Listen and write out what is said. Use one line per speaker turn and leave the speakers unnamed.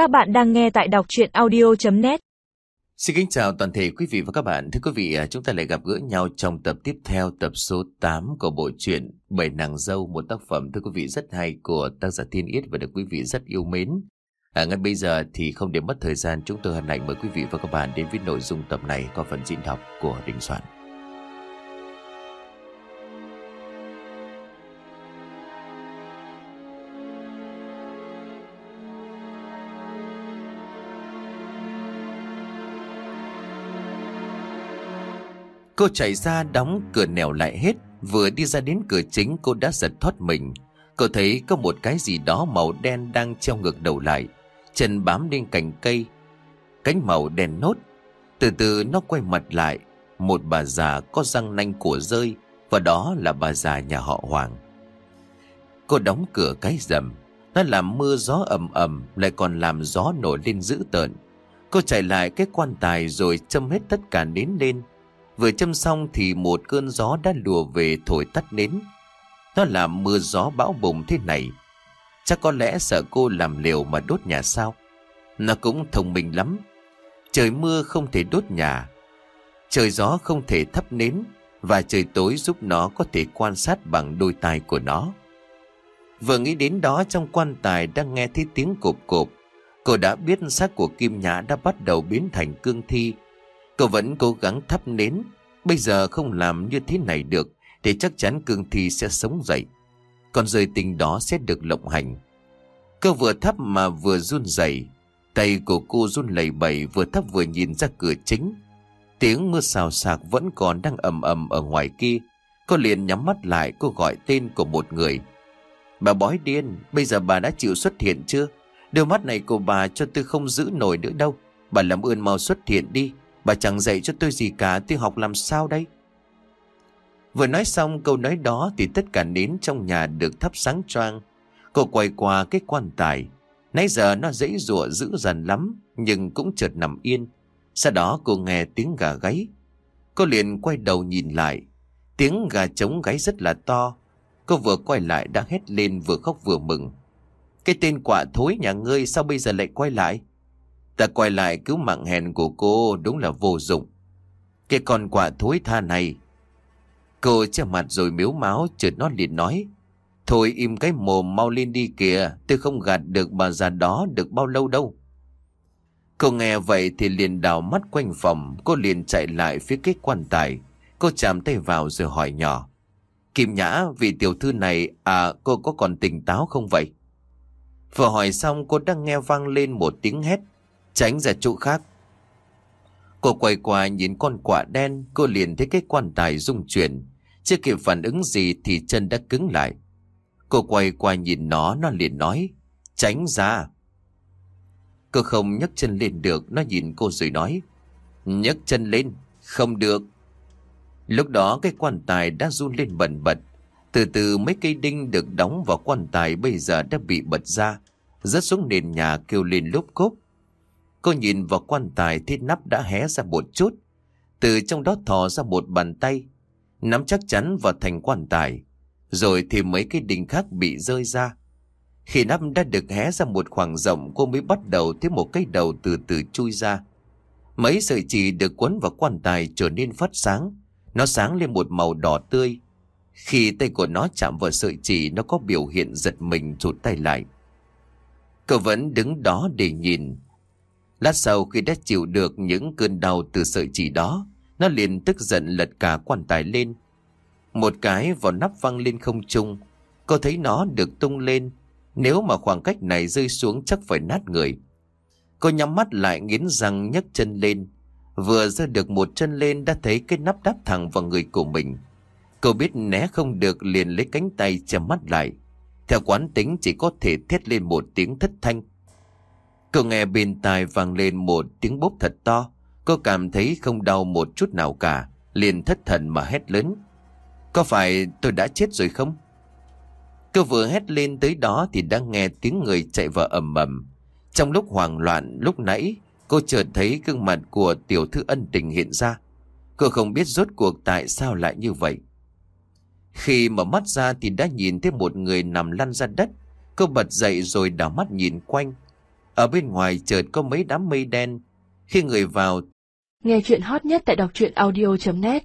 Các bạn đang nghe tại đọc chuyện audio.net
Xin kính chào toàn thể quý vị và các bạn. Thưa quý vị, à, chúng ta lại gặp gỡ nhau trong tập tiếp theo, tập số 8 của bộ truyện Bảy Nàng Dâu, một tác phẩm thưa quý vị rất hay của tác giả Thiên Yết và được quý vị rất yêu mến. À, ngay bây giờ thì không để mất thời gian, chúng tôi hân hạnh mời quý vị và các bạn đến với nội dung tập này qua phần diễn đọc của Đình Soạn. Cô chạy ra đóng cửa nẻo lại hết, Vừa đi ra đến cửa chính cô đã giật thoát mình. Cô thấy có một cái gì đó màu đen đang treo ngược đầu lại, Chân bám lên cành cây, Cánh màu đen nốt. Từ từ nó quay mặt lại, Một bà già có răng nanh của rơi, Và đó là bà già nhà họ Hoàng. Cô đóng cửa cái rầm, Nó làm mưa gió ầm ầm, Lại còn làm gió nổi lên dữ tợn. Cô chạy lại cái quan tài rồi châm hết tất cả nến lên Vừa châm xong thì một cơn gió đã lùa về thổi tắt nến. Nó làm mưa gió bão bùng thế này. Chắc có lẽ sợ cô làm liều mà đốt nhà sao. Nó cũng thông minh lắm. Trời mưa không thể đốt nhà. Trời gió không thể thắp nến. Và trời tối giúp nó có thể quan sát bằng đôi tai của nó. Vừa nghĩ đến đó, trong quan tài đang nghe thấy tiếng cộp cộp. Cô đã biết xác của Kim Nhã đã bắt đầu biến thành cương thi Cậu vẫn cố gắng thắp nến. Bây giờ không làm như thế này được thì chắc chắn cương thi sẽ sống dậy. Còn rời tình đó sẽ được lộng hành. Cô vừa thắp mà vừa run rẩy Tay của cô run lẩy bẩy vừa thắp vừa nhìn ra cửa chính. Tiếng mưa xào xạc vẫn còn đang ầm ầm ở ngoài kia. Cô liền nhắm mắt lại cô gọi tên của một người. Bà bói điên, bây giờ bà đã chịu xuất hiện chưa? Đôi mắt này của bà cho tôi không giữ nổi nữa đâu. Bà làm ơn mau xuất hiện đi. Bà chẳng dạy cho tôi gì cả, Tôi học làm sao đây? Vừa nói xong, câu nói đó Thì tất cả nến trong nhà được thắp sáng choang. Cô quay qua cái quan tài. Nãy giờ nó dễ dụa dữ dằn lắm, Nhưng cũng chợt nằm yên. Sau đó cô nghe tiếng gà gáy. Cô liền quay đầu nhìn lại. Tiếng gà trống gáy rất là to. Cô vừa quay lại đã hét lên, vừa khóc vừa mừng. Cái tên quả thối nhà ngươi sao bây giờ lại quay lại? Ta quay lại cứu mạng hèn của cô đúng là vô dụng. Cái con quả thối tha này. Cô che mặt rồi miếu máu chợt nó liền nói. Thôi im cái mồm mau lên đi kìa. Tôi không gạt được bà già đó được bao lâu đâu. Cô nghe vậy thì liền đào mắt quanh phòng. Cô liền chạy lại phía cái quan tài. Cô chạm tay vào rồi hỏi nhỏ. Kim Nhã, vị tiểu thư này, à cô có còn tỉnh táo không vậy? Vừa hỏi xong cô đang nghe vang lên một tiếng hét tránh ra chỗ khác. Cô quay qua nhìn con quả đen, cô liền thấy cái quan tài rung chuyển. Chưa kịp phản ứng gì thì chân đã cứng lại. Cô quay qua nhìn nó, nó liền nói, tránh ra. Cô không nhấc chân lên được, nó nhìn cô rồi nói, nhấc chân lên, không được. Lúc đó cái quan tài đã run lên bẩn bật. Từ từ mấy cây đinh được đóng vào quan tài bây giờ đã bị bật ra, rớt xuống nền nhà kêu lên lúc cốp. Cô nhìn vào quan tài thì nắp đã hé ra một chút. Từ trong đó thò ra một bàn tay. Nắm chắc chắn vào thành quan tài. Rồi thì mấy cái đinh khác bị rơi ra. Khi nắp đã được hé ra một khoảng rộng, cô mới bắt đầu thấy một cái đầu từ từ chui ra. Mấy sợi chỉ được quấn vào quan tài trở nên phát sáng. Nó sáng lên một màu đỏ tươi. Khi tay của nó chạm vào sợi chỉ nó có biểu hiện giật mình, rụt tay lại. Cậu vẫn đứng đó để nhìn. Lát sau khi đã chịu được những cơn đau từ sợi chỉ đó, nó liền tức giận lật cả quan tài lên. Một cái vào nắp văng lên không trung, cô thấy nó được tung lên, nếu mà khoảng cách này rơi xuống chắc phải nát người. Cô nhắm mắt lại nghiến răng nhấc chân lên, vừa giơ được một chân lên đã thấy cái nắp đắp thẳng vào người của mình. Cô biết né không được liền lấy cánh tay che mắt lại. Theo quán tính chỉ có thể thét lên một tiếng thất thanh. Cô nghe bên tai vang lên một tiếng bốp thật to. Cô cảm thấy không đau một chút nào cả. Liền thất thần mà hét lớn. Có phải tôi đã chết rồi không? Cô vừa hét lên tới đó thì đã nghe tiếng người chạy vào ầm ầm. Trong lúc hoảng loạn lúc nãy, cô chợt thấy gương mặt của tiểu thư ân tình hiện ra. Cô không biết rốt cuộc tại sao lại như vậy. Khi mở mắt ra thì đã nhìn thấy một người nằm lăn ra đất. Cô bật dậy rồi đảo mắt nhìn quanh. Ở bên ngoài chợt có mấy đám mây đen. Khi người vào
Nghe chuyện hot nhất tại đọc truyện audio.net